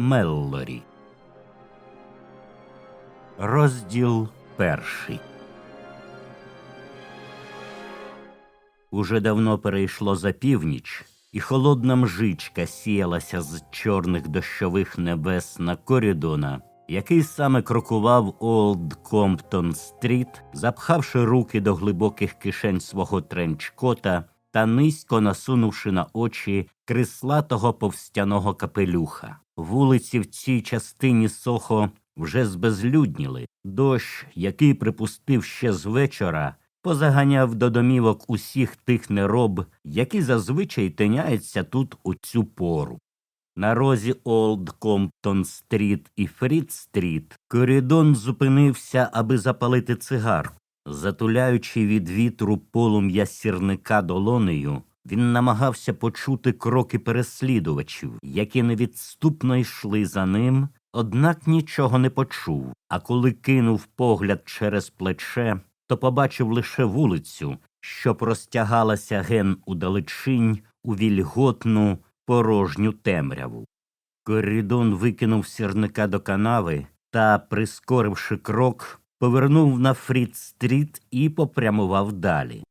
Меллорі Розділ перший Уже давно перейшло за північ, і холодна мжичка сіялася з чорних дощових небес на корідона, який саме крокував Олд Комптон Стріт, запхавши руки до глибоких кишень свого тренчкота та низько насунувши на очі крислатого повстяного капелюха. Вулиці в цій частині Сохо вже збезлюдніли. Дощ, який припустив ще з вечора, позаганяв до домівок усіх тих нероб, які зазвичай тиняються тут у цю пору. На розі Олд Комптон Стріт і Фріт Стріт Корідон зупинився, аби запалити цигарку. Затуляючи від вітру полум'я сірника долонею, він намагався почути кроки переслідувачів, які невідступно йшли за ним, однак нічого не почув. А коли кинув погляд через плече, то побачив лише вулицю, що простягалася ген у удалечінь у вільготну порожню темряву. Корідон викинув сірника до канави та, прискоривши крок, повернув на Фрід-стріт і попрямував далі.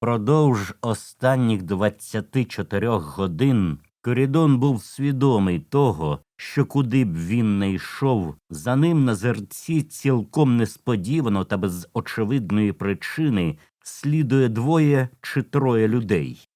Продовж останніх 24 годин Корідон був свідомий того, що куди б він не йшов, за ним на зерці цілком несподівано та без очевидної причини слідує двоє чи троє людей.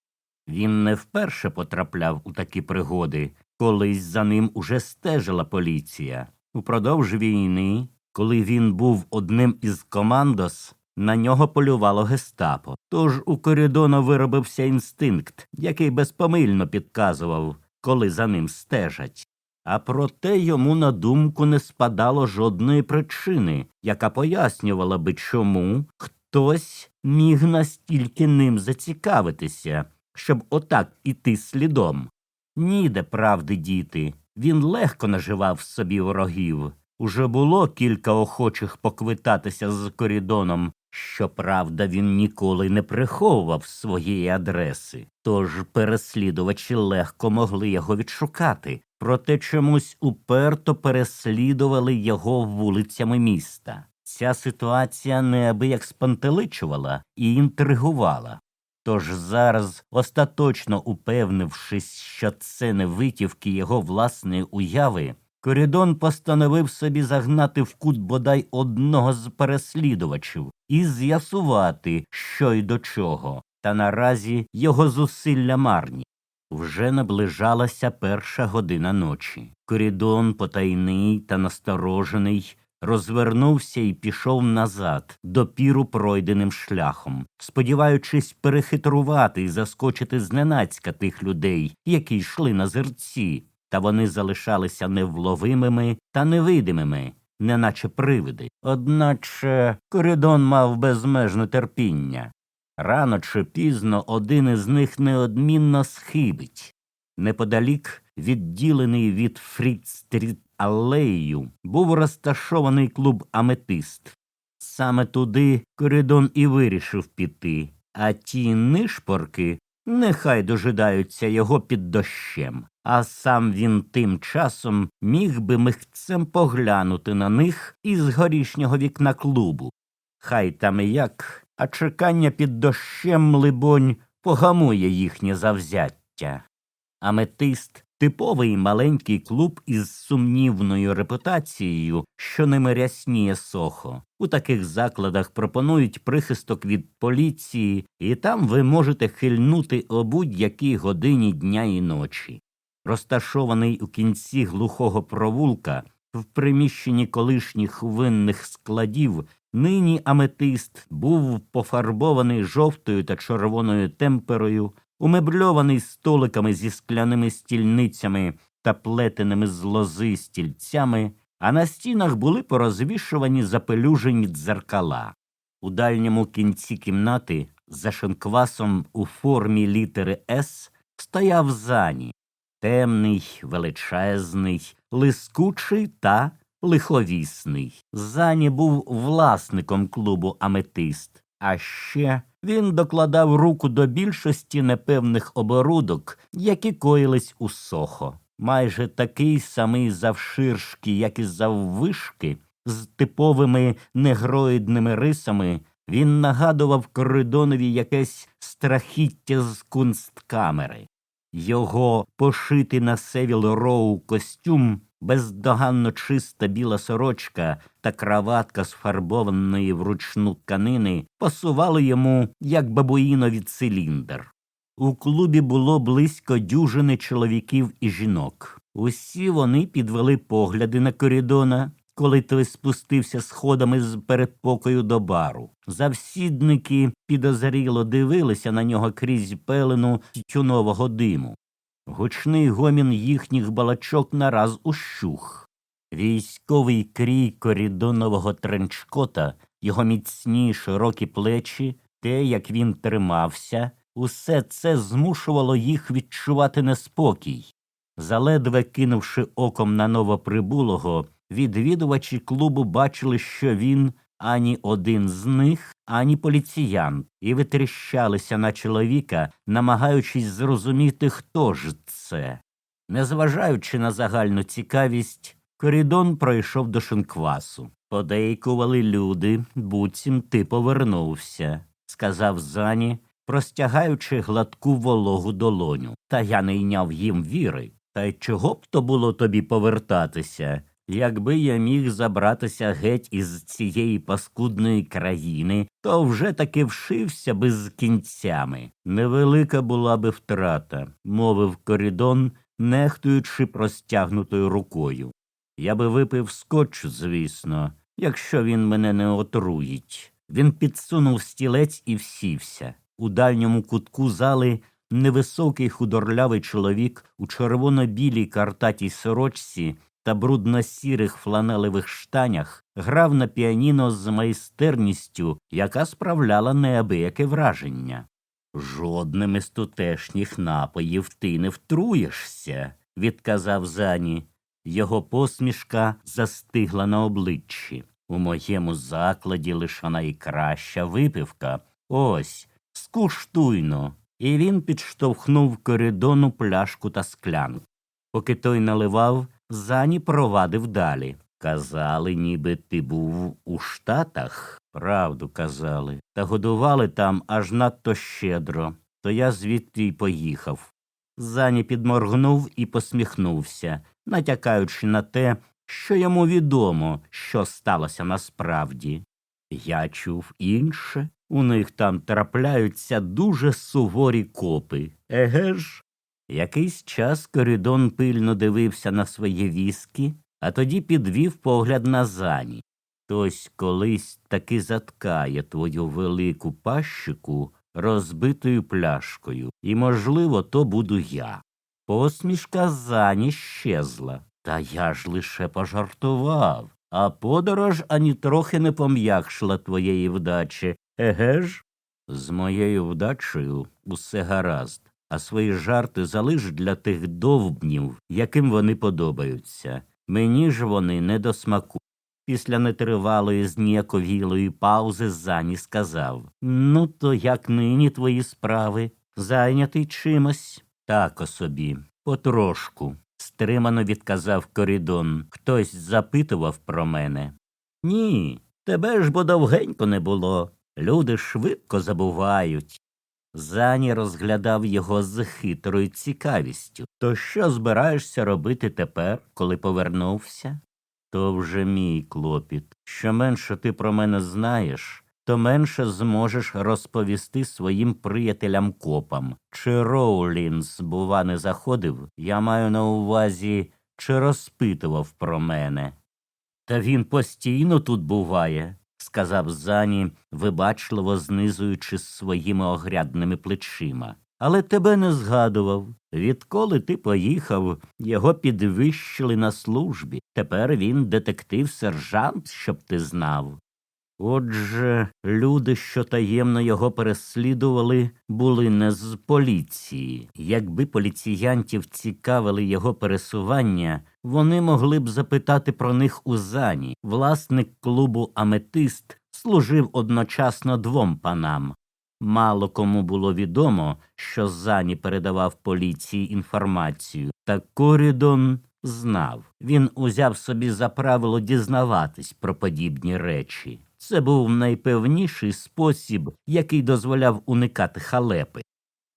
Він не вперше потрапляв у такі пригоди, колись за ним уже стежила поліція. Упродовж війни, коли він був одним із командос, на нього полювало гестапо. Тож у Корідона виробився інстинкт, який безпомильно підказував, коли за ним стежать. А проте йому на думку не спадало жодної причини, яка пояснювала би, чому хтось міг настільки ним зацікавитися, щоб отак іти слідом. Ніде правди діти. Він легко наживав собі ворогів. Уже було кілька охочих поквитатися з корідоном. Щоправда, він ніколи не приховував своєї адреси, тож переслідувачі легко могли його відшукати, проте чомусь уперто переслідували його вулицями міста. Ця ситуація неабияк спантеличувала і інтригувала. Тож зараз, остаточно упевнившись, що це не витівки його власної уяви, Корідон постановив собі загнати в кут бодай одного з переслідувачів і з'ясувати, що й до чого, та наразі його зусилля марні. Вже наближалася перша година ночі. Корідон, потайний та насторожений, розвернувся і пішов назад, допіру пройденим шляхом, сподіваючись перехитрувати і заскочити зненацька тих людей, які йшли на зерці, та вони залишалися невловимими та невидимими, неначе привиди. Одначе коридон мав безмежне терпіння. Рано чи пізно один із них неодмінно схибить. Неподалік, відділений від Фрід-стріт алеєю, був розташований клуб Аметист. Саме туди коридон і вирішив піти, а ті нишпорки нехай дожидаються його під дощем, а сам він тим часом міг би михцем поглянути на них із горішнього вікна клубу. Хай там і як, а чекання під дощем, либонь, погамує їхнє завзяття. Аметист Типовий маленький клуб із сумнівною репутацією, що ними рясніє сохо. У таких закладах пропонують прихисток від поліції, і там ви можете хильнути о будь-якій годині дня і ночі. Розташований у кінці глухого провулка, в приміщенні колишніх винних складів, нині аметист був пофарбований жовтою та червоною темперою умебльований столиками зі скляними стільницями та плетеними з лози стільцями, а на стінах були порозвішувані запелюжені дзеркала. У дальньому кінці кімнати за шинквасом у формі літери С стояв зані, темний, величезний, лискучий та лиховісний. Зані був власником клубу Аметист, а ще він докладав руку до більшості непевних оборудок, які коїлись у сохо. Майже такий самий завширшки, як і заввишки, з типовими негроїдними рисами, він нагадував коридонові якесь страхіття з кунсткамери. Його пошитий на Севіл Роу костюм бездоганно чиста біла сорочка та краватка з фарбованої вручну тканини пасували йому, як бабуїнові циліндр. У клубі було близько дюжини чоловіків і жінок. Усі вони підвели погляди на корідона, коли той спустився сходами з передпокою до бару. Завсідники підозріло дивилися на нього крізь пелену тютюнового диму. Гучний гомін їхніх балачок нараз ущух. Військовий крій корідонового тренчкота, його міцні широкі плечі, те, як він тримався, усе це змушувало їх відчувати неспокій. Заледве кинувши оком на новоприбулого, відвідувачі клубу бачили, що він ані один з них, ані поліціян, і витріщалися на чоловіка, намагаючись зрозуміти, хто ж це. Незважаючи на загальну цікавість, корідон пройшов до шинквасу. Подейкували люди, буцім ти повернувся, сказав зані, простягаючи гладку вологу долоню. Та я не йняв їм віри. Та й чого б то було тобі повертатися? Якби я міг забратися геть із цієї паскудної країни, то вже таки вшився би з кінцями. Невелика була би втрата, мовив корідон, нехтуючи простягнутою рукою. Я би випив скотч, звісно, якщо він мене не отруїть. Він підсунув стілець і всівся. У дальньому кутку зали невисокий худорлявий чоловік у червоно-білій картатій сорочці та брудно-сірих фланелевих штанях грав на піаніно з майстерністю, яка справляла неабияке враження. Жодним із тутешніх напоїв ти не втруєшся, відказав зані. Його посмішка застигла на обличчі. У моєму закладі лише найкраща випивка. Ось, скуштуйно. І він підштовхнув коридону пляшку та склянку. Поки той наливав, Зані провадив далі. Казали, ніби ти був у Штатах. Правду казали, та годували там аж надто щедро, то я звідти й поїхав. Зані підморгнув і посміхнувся, натякаючи на те, що йому відомо, що сталося насправді. Я чув інше, у них там трапляються дуже суворі копи. Еге ж? Якийсь час корідон пильно дивився на своє віскі, а тоді підвів погляд на зані. Хтось колись таки заткає твою велику пащику розбитою пляшкою, і, можливо, то буду я. Посмішка зані щезла. Та я ж лише пожартував, а подорож ані трохи не пом'якшила твоєї вдачі. Еге ж? З моєю вдачею усе гаразд а свої жарти залиш для тих довбнів, яким вони подобаються. Мені ж вони не до смаку. Після нетривалої зніяковілої паузи Зані сказав Ну, то як нині твої справи? Зайнятий чимось? Так собі, потрошку. стримано відказав корідон. Хтось запитував про мене. Ні, тебе ж бо довгенько не було. Люди швидко забувають. Зані розглядав його з хитрою цікавістю. То що збираєшся робити тепер, коли повернувся? То вже мій клопіт. Що менше ти про мене знаєш, то менше зможеш розповісти своїм приятелям копам. Чи Роулінс, бува, не заходив, я маю на увазі, чи розпитував про мене. Та він постійно тут буває, сказав Зані, вибачливо знизуючи своїми огрядними плечима. Але тебе не згадував. Відколи ти поїхав, його підвищили на службі. Тепер він детектив сержант, щоб ти знав. Отже, люди, що таємно його переслідували, були не з поліції. Якби поліціянтів цікавили його пересування, вони могли б запитати про них у зані. Власник клубу Аметист служив одночасно двом панам. Мало кому було відомо, що Зані передавав поліції інформацію, та Корідон знав. Він узяв собі за правило дізнаватись про подібні речі. Це був найпевніший спосіб, який дозволяв уникати халепи.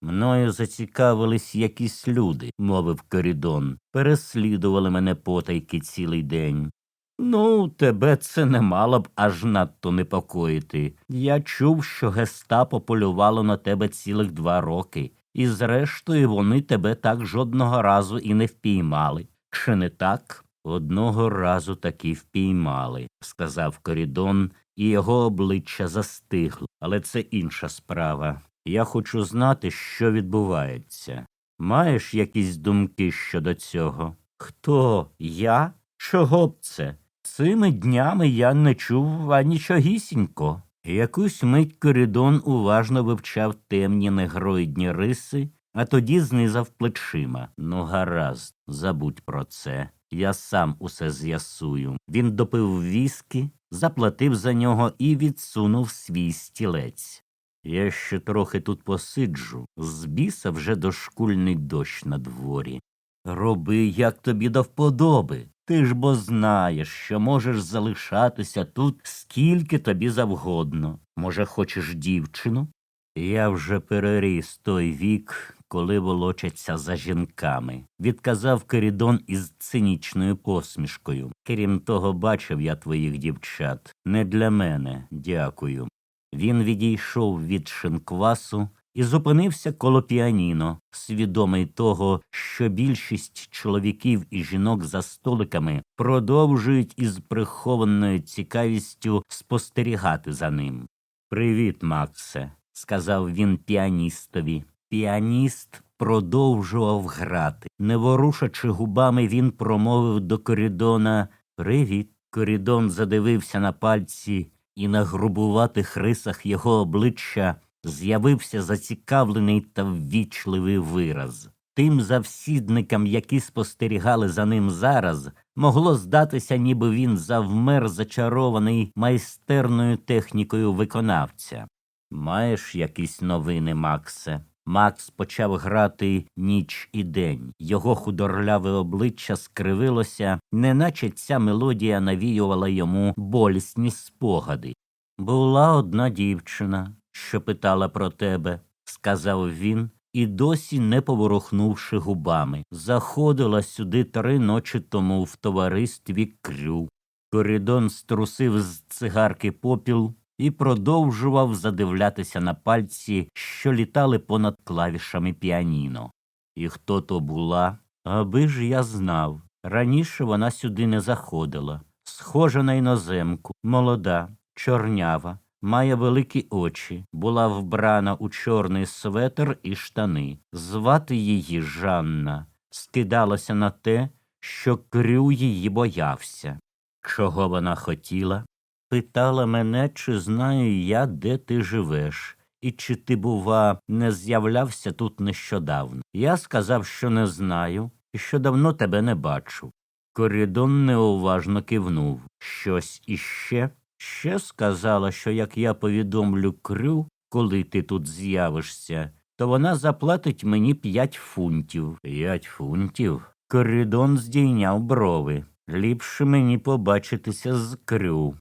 Мною зацікавились якісь люди, мовив Корідон, переслідували мене потайки цілий день. Ну, тебе це не мало б аж надто непокоїти. Я чув, що гестапо полювало на тебе цілих два роки, і зрештою вони тебе так жодного разу і не впіймали. Чи не так? Одного разу таки впіймали, сказав Корідон, і його обличчя застигло. Але це інша справа. Я хочу знати, що відбувається. Маєш якісь думки щодо цього? Хто? Я? Чого б це? Цими днями я не чув анічогісінько. Якусь мить коридон уважно вивчав темні негроїдні риси, а тоді знизав плечима. Ну, гаразд, забудь про це. Я сам усе з'ясую. Він допив віскі, заплатив за нього і відсунув свій стілець. Я ще трохи тут посиджу, з біса вже дошкульний дощ на дворі. Роби, як тобі до вподоби. Ти ж бо знаєш, що можеш залишатися тут скільки тобі завгодно. Може, хочеш дівчину? Я вже переріс той вік, коли волочаться за жінками, відказав Керідон із цинічною посмішкою. Крім того, бачив я твоїх дівчат. Не для мене, дякую. Він відійшов від шинквасу і зупинився коло піаніно, свідомий того, що більшість чоловіків і жінок за столиками продовжують із прихованою цікавістю спостерігати за ним. Привіт, Максе, сказав він піаністові. Піаніст продовжував грати. Не ворушачи губами, він промовив до корідона Привіт. Корідон задивився на пальці, і на грубуватих рисах його обличчя з'явився зацікавлений та ввічливий вираз. Тим завсідникам, які спостерігали за ним зараз, могло здатися, ніби він завмер зачарований майстерною технікою виконавця. Маєш якісь новини, Максе? Макс почав грати ніч і день. Його худорляве обличчя скривилося, неначе ця мелодія навіювала йому болісні спогади. Була одна дівчина, що питала про тебе, сказав він, і досі не поворухнувши губами. Заходила сюди три ночі тому в товаристві крю. Корідон струсив з цигарки попіл і продовжував задивлятися на пальці, що літали понад клавішами піаніно. І хто то була, аби ж я знав. Раніше вона сюди не заходила. Схожа на іноземку, молода, чорнява, має великі очі, була вбрана у чорний светр і штани. Звати її Жанна. Скидалося на те, що крю її боявся. Чого вона хотіла? Питала мене, чи знаю я, де ти живеш, і чи ти, бува, не з'являвся тут нещодавно. Я сказав, що не знаю, і що давно тебе не бачу. Корідон неуважно кивнув. Щось іще. Ще сказала, що як я повідомлю крю, коли ти тут з'явишся, то вона заплатить мені п'ять фунтів. П'ять фунтів? Корідон здійняв брови. Ліпше мені побачитися з крю.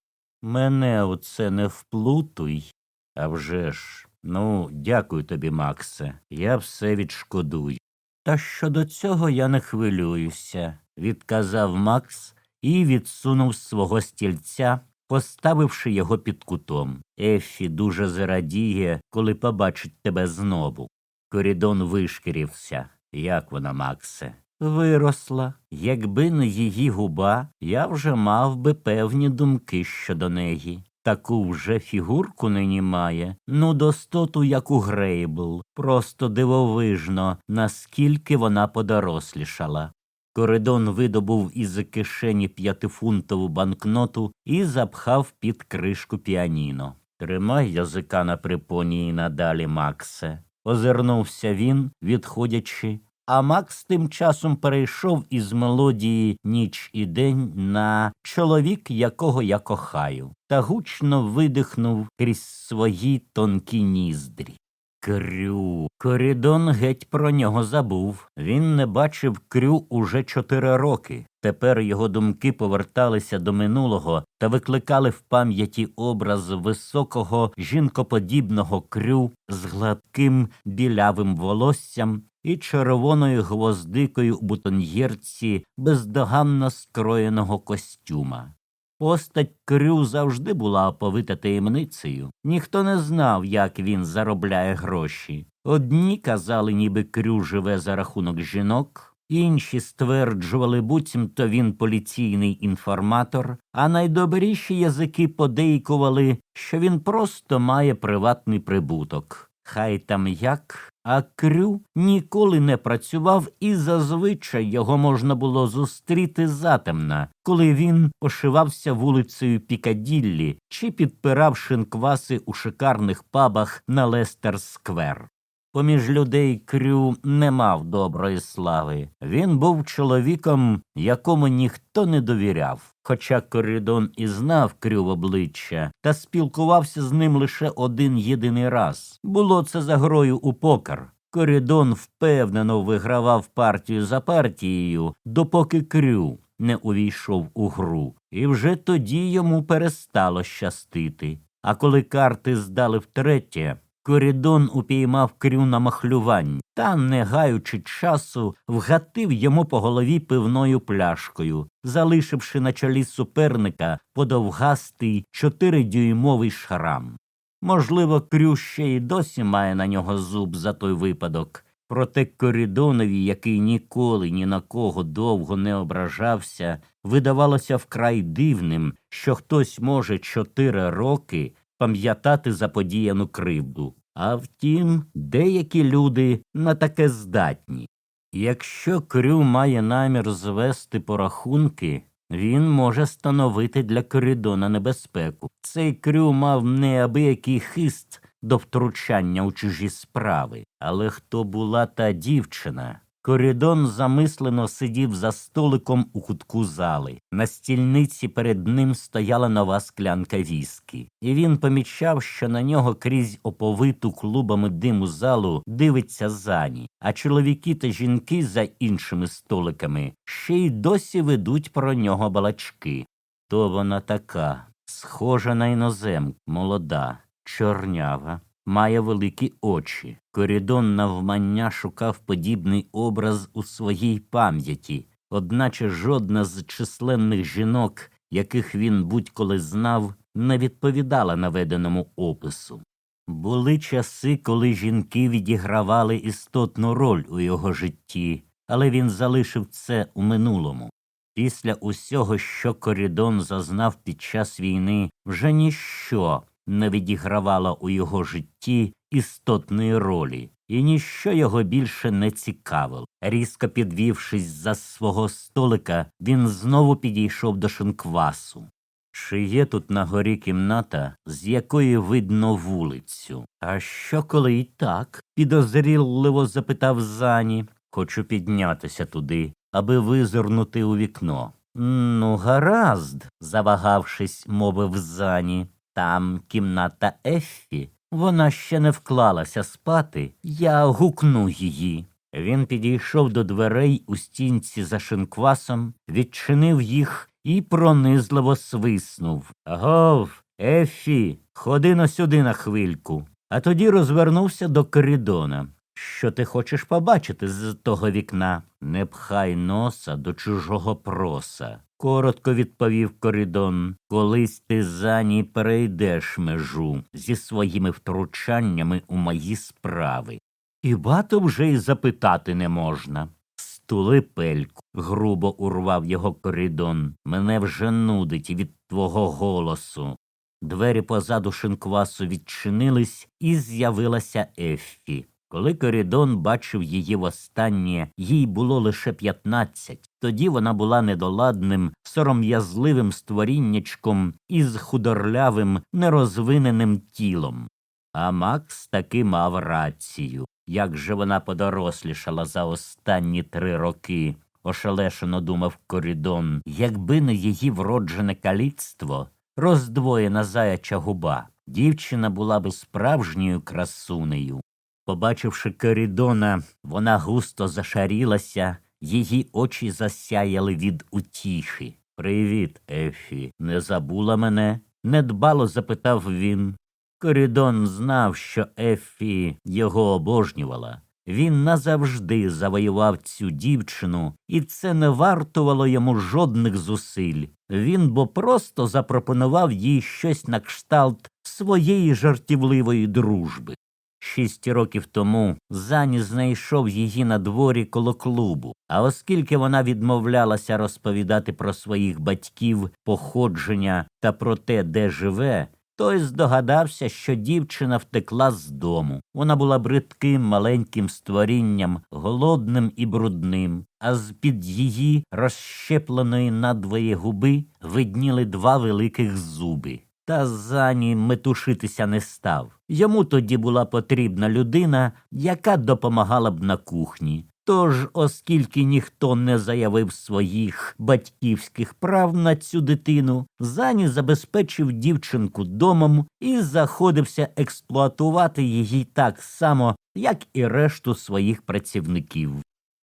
Мене у це не вплутуй. А вже ж, Ну, дякую тобі, Максе. Я все відшкодую. Та щодо цього я не хвилююся, відказав Макс і відсунув свого стільця, поставивши його під кутом. Ефі дуже зарадіє, коли побачить тебе знову. Корідон вишкірився. Як вона, Максе? Виросла. Якби не її губа, я вже мав би певні думки щодо неї. Таку вже фігурку нині має, ну достоту, як у Грейбл, просто дивовижно, наскільки вона подорослішала. Коридон видобув із кишені п'ятифунтову банкноту і запхав під кришку піаніно. Тримай язика на припоні і надалі, Максе. Озирнувся він, відходячи, а Макс тим часом перейшов із мелодії Ніч і день на чоловік, якого я кохаю, та гучно видихнув крізь свої тонкі ніздрі. Крю. Корідон геть про нього забув. Він не бачив крю уже чотири роки. Тепер його думки поверталися до минулого та викликали в пам'яті образ високого жінкоподібного крю з гладким білявим волоссям і червоною гвоздикою у бутоньєрці бездоганно скроєного костюма. Постать Крю завжди була оповита таємницею. Ніхто не знав, як він заробляє гроші. Одні казали, ніби Крю живе за рахунок жінок, інші стверджували, буцімто він поліційний інформатор, а найдобріші язики подейкували, що він просто має приватний прибуток. Хай там як, а Крю ніколи не працював, і зазвичай його можна було зустріти затемна, коли він ошивався вулицею Пікаділлі чи підпирав шинкваси у шикарних пабах на Лестер Сквер. Поміж людей Крю не мав доброї слави. Він був чоловіком, якому ніхто не довіряв. Хоча Коридон і знав Крю в обличчя, та спілкувався з ним лише один єдиний раз. Було це за грою у покер. Коридон впевнено вигравав партію за партією, допоки Крю не увійшов у гру, і вже тоді йому перестало щастити. А коли карти здали втретє, Корідон упіймав крю на махлювань та, не гаючи часу, вгатив йому по голові пивною пляшкою, залишивши на чолі суперника подовгастий чотиридюймовий шрам. Можливо, крю ще й досі має на нього зуб за той випадок. Проте Корідонові, який ніколи ні на кого довго не ображався, видавалося вкрай дивним, що хтось може чотири роки пам'ятати заподіяну кривду. А втім, деякі люди на таке здатні. Якщо Крю має намір звести порахунки, він може становити для коридона небезпеку. Цей Крю мав неабиякий хист до втручання у чужі справи. Але хто була та дівчина? Корідон замислено сидів за столиком у кутку зали. На стільниці перед ним стояла нова склянка віскі, і він помічав, що на нього крізь оповиту клубами диму залу дивиться зані, а чоловіки та жінки за іншими столиками ще й досі ведуть про нього балачки. То вона така, схожа на іноземку, молода, чорнява має великі очі. Корідон навмання шукав подібний образ у своїй пам'яті, одначе жодна з численних жінок, яких він будь-коли знав, не відповідала наведеному опису. Були часи, коли жінки відігравали істотну роль у його житті, але він залишив це у минулому. Після усього, що Корідон зазнав під час війни, вже ніщо не відігравала у його житті істотної ролі, і ніщо його більше не цікавило. Різко підвівшись за свого столика, він знову підійшов до шинквасу. Чи є тут на горі кімната, з якої видно вулицю? А що, коли і так? підозрілливо запитав зані. Хочу піднятися туди, аби визирнути у вікно. Ну, гаразд, завагавшись, мовив зані. Там кімната Еффі. Вона ще не вклалася спати. Я гукну її. Він підійшов до дверей у стінці за шинквасом, відчинив їх і пронизливо свиснув. Гов, Ефі, ходи но сюди на хвильку. а тоді розвернувся до корідона. Що ти хочеш побачити з того вікна? Не пхай носа до чужого проса. Коротко відповів корідон. Колись ти зані перейдеш межу зі своїми втручаннями у мої справи. І бато вже й запитати не можна. Стули пельку, грубо урвав його корідон. Мене вже нудить від твого голосу. Двері позаду шинквасу відчинились, і з'явилася Еффі. Коли Корідон бачив її востаннє, їй було лише п'ятнадцять. Тоді вона була недоладним, сором'язливим створіннячком із худорлявим, нерозвиненим тілом. А Макс таки мав рацію. Як же вона подорослішала за останні три роки, ошелешено думав Корідон, якби не її вроджене каліцтво, роздвоєна заяча губа, дівчина була би справжньою красунею. Побачивши Корідона, вона густо зашарілася, її очі засяяли від утіхи. Привіт, Ефі. Не забула мене? недбало запитав він. Корідон знав, що Ефі його обожнювала. Він назавжди завоював цю дівчину, і це не вартувало йому жодних зусиль. Він бо просто запропонував їй щось на кшталт своєї жартівливої дружби. Шість років тому Зані знайшов її на дворі коло клубу, а оскільки вона відмовлялася розповідати про своїх батьків, походження та про те, де живе, той здогадався, що дівчина втекла з дому. Вона була бридким маленьким створінням, голодним і брудним, а з під її розщепленої надвоє губи видніли два великих зуби. Та зані метушитися не став. Йому тоді була потрібна людина, яка допомагала б на кухні. Тож, оскільки ніхто не заявив своїх батьківських прав на цю дитину, зані забезпечив дівчинку домом і заходився експлуатувати її так само, як і решту своїх працівників.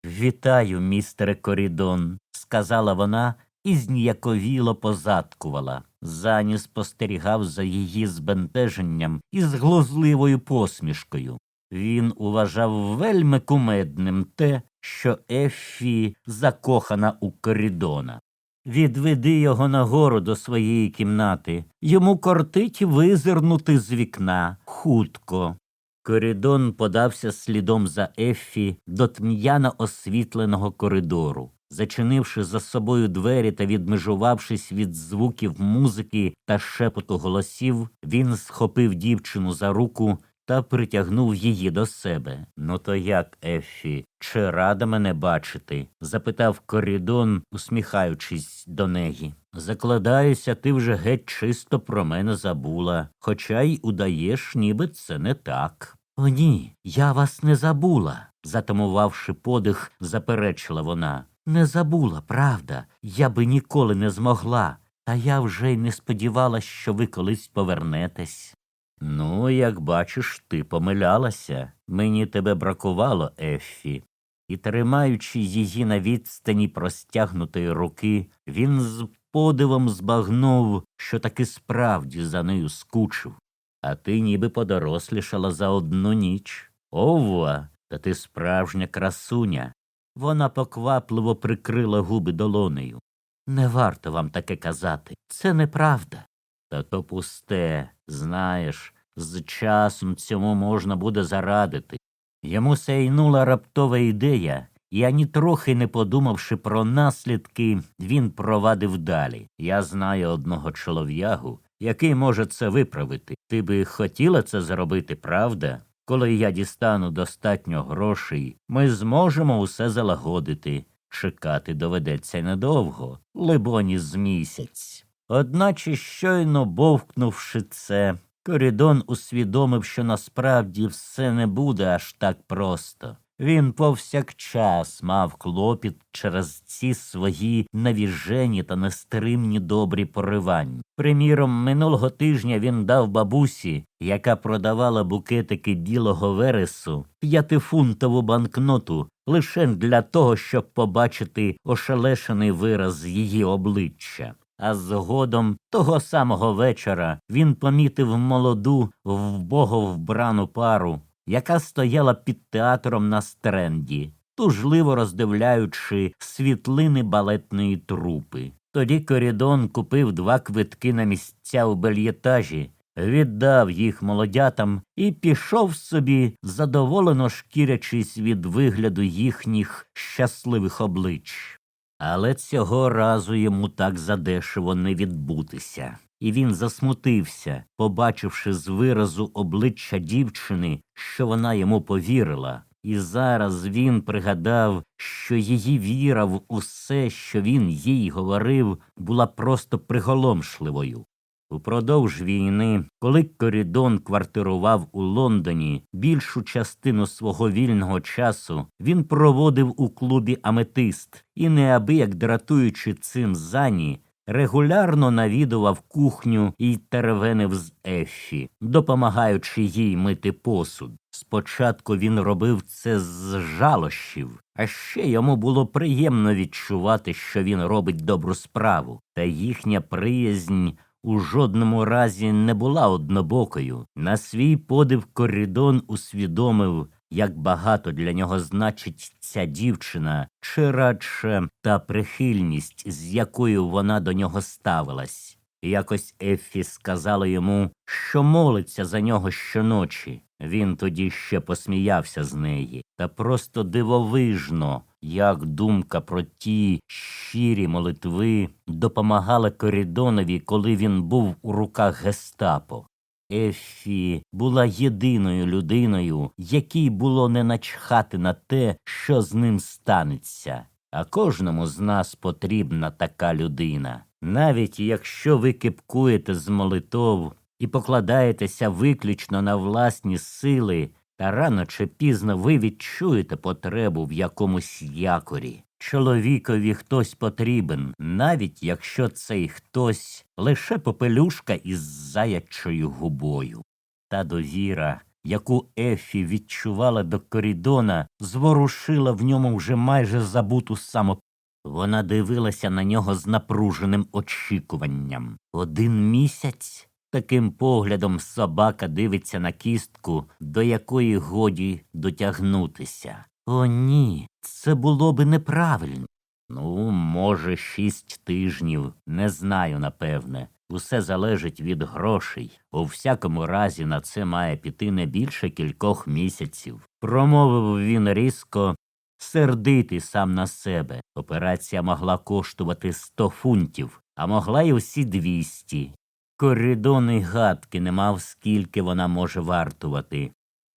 Вітаю, містере Корідон, сказала вона і зніяковіло позадкувала. Зані спостерігав за її збентеженням і з глузливою посмішкою. Він уважав вельми кумедним те, що Ефі закохана у корідона. Відведи його нагору до своєї кімнати. Йому кортить визирнути з вікна хутко. Корідон подався слідом за Ефі до тм'яно освітленого коридору. Зачинивши за собою двері та відмежувавшись від звуків музики та шепоту голосів, він схопив дівчину за руку та притягнув її до себе. Ну то як, Ефі, чи рада мене бачити? запитав корідон, усміхаючись до неї. Закладаюся, ти вже геть чисто про мене забула, хоча й удаєш, ніби це не так. О, ні, я вас не забула, затамувавши подих, заперечила вона. Не забула, правда, я би ніколи не змогла, та я вже й не сподівалась, що ви колись повернетесь. Ну, як бачиш, ти помилялася. Мені тебе бракувало, Еффі. І, тримаючи її на відстані простягнутої руки, він з подивом збагнув, що таки справді за нею скучив. А ти ніби подорослішала за одну ніч. Ова, та ти справжня красуня. Вона поквапливо прикрила губи долонею. Не варто вам таке казати. Це неправда. Та то пусте, знаєш, з часом цьому можна буде зарадити. Йому сяйнула раптова ідея, і ані трохи не подумавши про наслідки, він провадив далі. Я знаю одного чолов'ягу, який може це виправити. Ти би хотіла це зробити, правда? Коли я дістану достатньо грошей, ми зможемо усе залагодити. Чекати доведеться недовго, либоні з місяць. Одначе, щойно бовкнувши це, Корідон усвідомив, що насправді все не буде аж так просто. Він повсякчас мав клопіт через ці свої навіжені та нестримні добрі поривання. Приміром, минулого тижня він дав бабусі, яка продавала букетики білого вересу, п'ятифунтову банкноту лише для того, щоб побачити ошелешений вираз її обличчя. А згодом того самого вечора він помітив молоду, вбого вбрану пару, яка стояла під театром на стренді, тужливо роздивляючи світлини балетної трупи. Тоді Корідон купив два квитки на місця у бельєтажі, віддав їх молодятам і пішов собі, задоволено шкірячись від вигляду їхніх щасливих облич. Але цього разу йому так задешево не відбутися, і він засмутився, побачивши з виразу обличчя дівчини, що вона йому повірила. І зараз він пригадав, що її віра в усе, що він їй говорив, була просто приголомшливою. Упродовж війни, коли Корідон квартирував у Лондоні, більшу частину свого вільного часу він проводив у клубі Аметист і, неабияк дратуючи цим зані, регулярно навідував кухню і теревенив з Еффі, допомагаючи їй мити посуд. Спочатку він робив це з жалощів, а ще йому було приємно відчувати, що він робить добру справу, та їхня приязнь у жодному разі не була однобокою. На свій подив корідон усвідомив, як багато для нього значить ця дівчина, чи радше та прихильність, з якою вона до нього ставилась. Якось Еффі сказала йому, що молиться за нього щоночі. Він тоді ще посміявся з неї, та просто дивовижно, як думка про ті щирі молитви допомагала Корідонові, коли він був у руках гестапо. Ефі була єдиною людиною, якій було не начхати на те, що з ним станеться. А кожному з нас потрібна така людина. Навіть якщо ви кипкуєте з молитов і покладаєтеся виключно на власні сили, та рано чи пізно ви відчуєте потребу в якомусь якорі. Чоловікові хтось потрібен, навіть якщо цей хтось лише попелюшка із заячою губою. Та довіра, яку Ефі відчувала до корідона, зворушила в ньому вже майже забуту само. Вона дивилася на нього з напруженим очікуванням. Один місяць таким поглядом собака дивиться на кістку, до якої годі дотягнутися. О, ні, це було би неправильно. Ну, може, шість тижнів, не знаю, напевне. Усе залежить від грошей. У всякому разі на це має піти не більше кількох місяців. Промовив він різко, сердитий сам на себе. Операція могла коштувати сто фунтів, а могла й усі двісті. Коридон і гадки не мав, скільки вона може вартувати.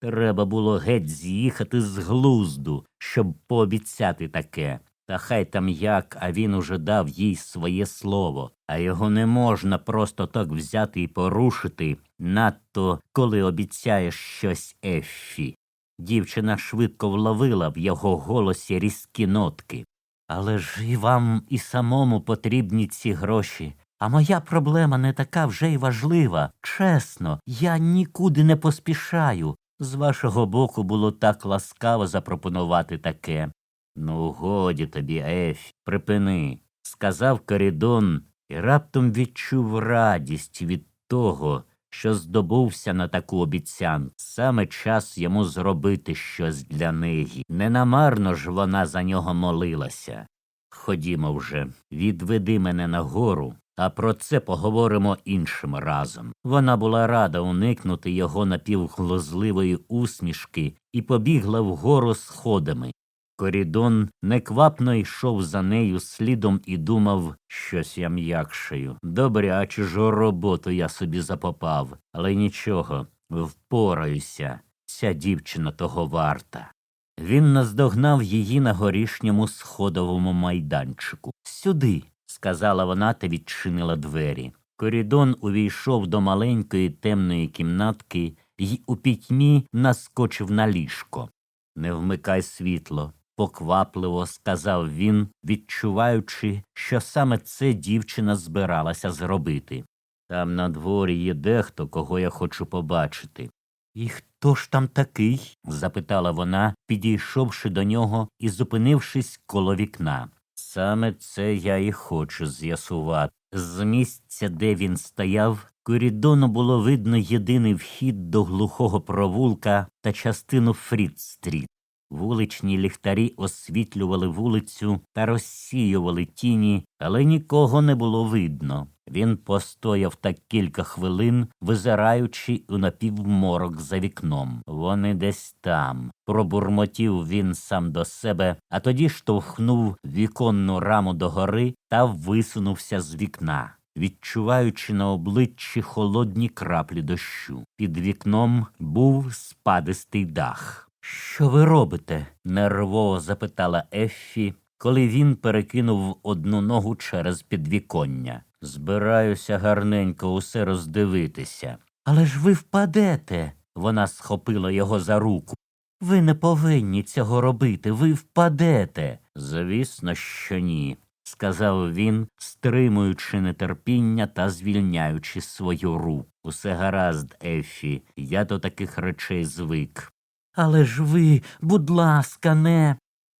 Треба було геть з'їхати з глузду, щоб пообіцяти таке. Та хай там як, а він уже дав їй своє слово, а його не можна просто так взяти і порушити, надто коли обіцяєш щось Еффі. Дівчина швидко вловила в його голосі різкі нотки. Але ж і вам і самому потрібні ці гроші. А моя проблема не така вже й важлива. Чесно, я нікуди не поспішаю. З вашого боку було так ласкаво запропонувати таке. Ну, годі тобі, Еф, припини, сказав Корідон і раптом відчув радість від того, що здобувся на таку обіцянку. Саме час йому зробити щось для неї. Ненамарно ж вона за нього молилася. Ходімо вже, відведи мене нагору, а про це поговоримо іншим разом. Вона була рада уникнути його напівглузливої усмішки і побігла вгору сходами. Корідон неквапно йшов за нею слідом і думав, щось я м'якшаю. Добрячу ж роботу я собі запопав, але нічого, впораюся. Ця дівчина того варта. Він наздогнав її на горішньому сходовому майданчику. Сюди, сказала вона та відчинила двері. Корідон увійшов до маленької темної кімнатки і у пітьмі наскочив на ліжко. Не вмикай світло, поквапливо сказав він, відчуваючи, що саме це дівчина збиралася зробити. Там на дворі є дехто, кого я хочу побачити. І хто ж там такий? запитала вона, підійшовши до нього і зупинившись коло вікна. Саме це я і хочу з'ясувати. З місця, де він стояв, корідону було видно єдиний вхід до глухого провулка та частину Фрід-стріт. Вуличні ліхтарі освітлювали вулицю та розсіювали тіні, але нікого не було видно. Він постояв так кілька хвилин, визираючи у напівморок за вікном. Вони десь там. Пробурмотів він сам до себе, а тоді штовхнув віконну раму догори та висунувся з вікна. Відчуваючи на обличчі холодні краплі дощу. Під вікном був спадистий дах. Що ви робите? нервово запитала Еффі, коли він перекинув одну ногу через підвіконня. Збираюся гарненько усе роздивитися. Але ж ви впадете. Вона схопила його за руку. Ви не повинні цього робити, ви впадете. Звісно, що ні, сказав він, стримуючи нетерпіння та звільняючи свою руку. Усе гаразд, Ефі, я до таких речей звик. Але ж ви, будь ласка, не.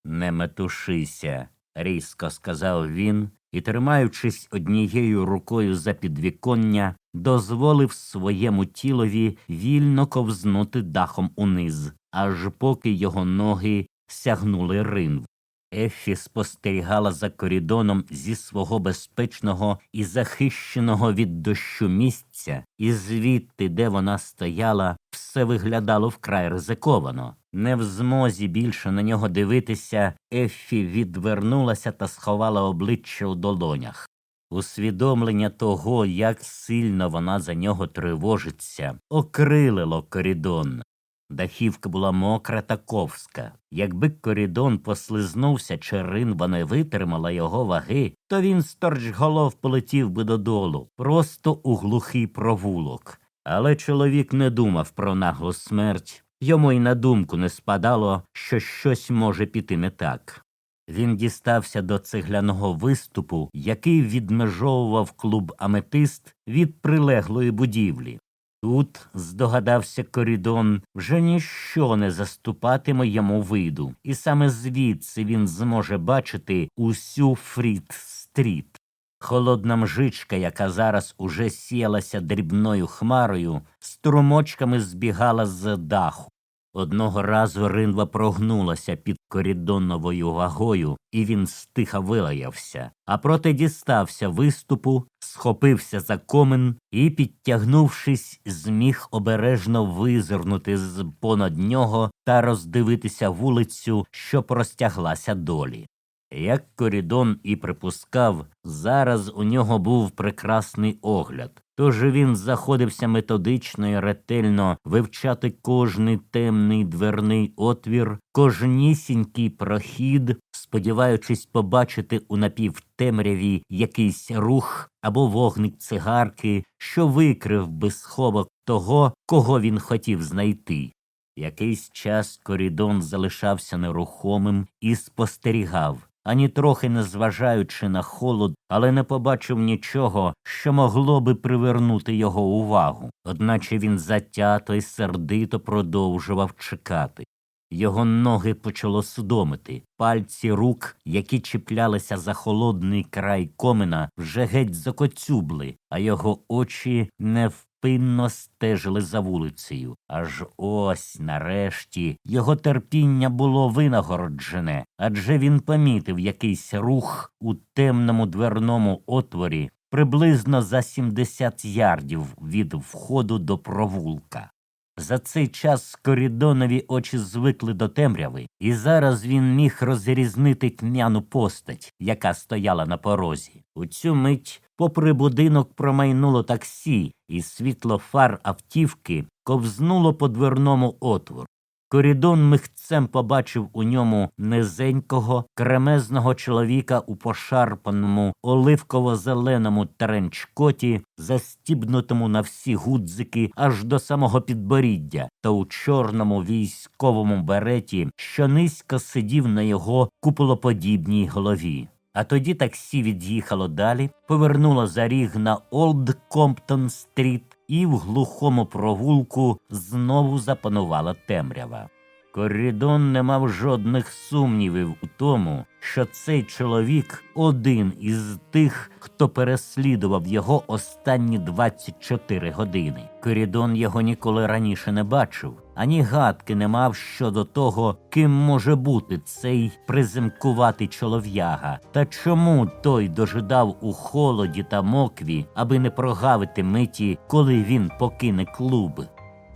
Не метушися, різко сказав він і, тримаючись однією рукою за підвіконня, дозволив своєму тілові вільно ковзнути дахом униз, аж поки його ноги сягнули ринв. Ефі спостерігала за корідоном зі свого безпечного і захищеного від дощу місця, і звідти, де вона стояла, все виглядало вкрай ризиковано. Не в змозі більше на нього дивитися, Ефі відвернулася та сховала обличчя у долонях. Усвідомлення того, як сильно вона за нього тривожиться, окрилило корідон. Дахівка була мокра та ковська. Якби корідон послизнувся, чи ринва не витримала його ваги, то він сторчголов полетів би додолу, просто у глухий провулок. Але чоловік не думав про наглу смерть, йому й на думку не спадало, що щось може піти не так. Він дістався до цегляного виступу, який відмежовував клуб Аметист від прилеглої будівлі. Тут, здогадався Корідон, вже ніщо не заступатиме йому виду, і саме звідси він зможе бачити усю Фрід стріт. Холодна мжичка, яка зараз уже сіялася дрібною хмарою, струмочками збігала з даху. Одного разу ринва прогнулася під корідоновою вагою, і він стиха вилаявся, а проте дістався виступу, схопився за комен і, підтягнувшись, зміг обережно визирнути з понад нього та роздивитися вулицю, що простяглася долі. Як корідон і припускав, зараз у нього був прекрасний огляд. Тож він заходився методично і ретельно вивчати кожний темний дверний отвір, кожнісінький прохід, сподіваючись побачити у напівтемряві якийсь рух або вогник цигарки, що викрив би сховок того, кого він хотів знайти. Якийсь час корідон залишався нерухомим і спостерігав ані трохи не зважаючи на холод, але не побачив нічого, що могло би привернути його увагу, одначе він затято й сердито продовжував чекати. Його ноги почало судомити, пальці рук, які чіплялися за холодний край комина, вже геть закоцюбли, а його очі не невпинно стежили за вулицею. Аж ось, нарешті, його терпіння було винагороджене, адже він помітив якийсь рух у темному дверному отворі приблизно за 70 ярдів від входу до провулка. За цей час корідонові очі звикли до темряви, і зараз він міг розрізнити тьмяну постать, яка стояла на порозі. У цю мить, попри будинок, промайнуло таксі, і світло фар автівки ковзнуло по дверному отвору. Корідон михцем побачив у ньому низенького, кремезного чоловіка у пошарпаному, оливково-зеленому тренчкоті, застібнутому на всі гудзики аж до самого підборіддя, та у чорному військовому береті, що низько сидів на його куполоподібній голові. А тоді таксі від'їхало далі, повернуло за ріг на Олд Комптон стріт і в глухому провулку знову запанувала темрява. Корідон не мав жодних сумнівів у тому, що цей чоловік один із тих, хто переслідував його останні 24 години. Корідон його ніколи раніше не бачив, ані гадки не мав щодо того, ким може бути цей приземкуватий чолов'яга, та чому той дожидав у холоді та мокві, аби не прогавити миті, коли він покине клуб.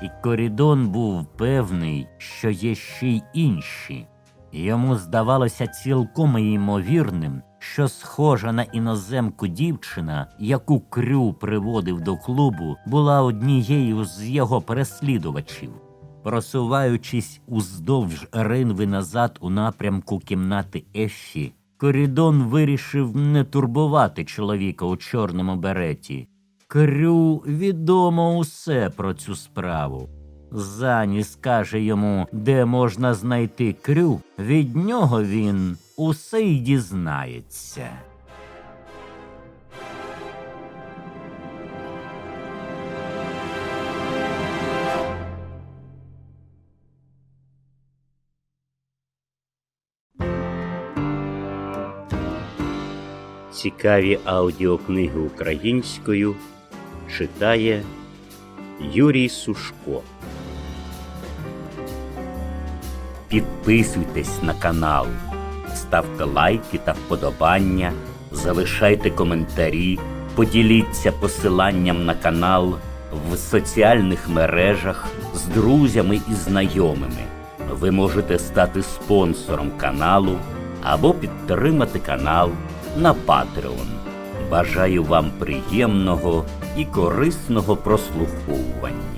І Корідон був певний, що є ще й інші. Йому здавалося цілком ймовірним, що схожа на іноземку дівчина, яку крю приводив до клубу, була однією з його переслідувачів. Просуваючись уздовж ринви назад у напрямку кімнати Еффі, Корідон вирішив не турбувати чоловіка у чорному береті. Крю відомо усе про цю справу. Зані скаже йому, де можна знайти крю, від нього він усе й дізнається. Цікаві аудіокниги українською читає Юрій Сушко. Підписуйтесь на канал, ставте лайки та вподобання, залишайте коментарі, поділіться посиланням на канал в соціальних мережах з друзями і знайомими. Ви можете стати спонсором каналу або підтримати канал на Patreon. Бажаю вам приємного і корисного прослуховування.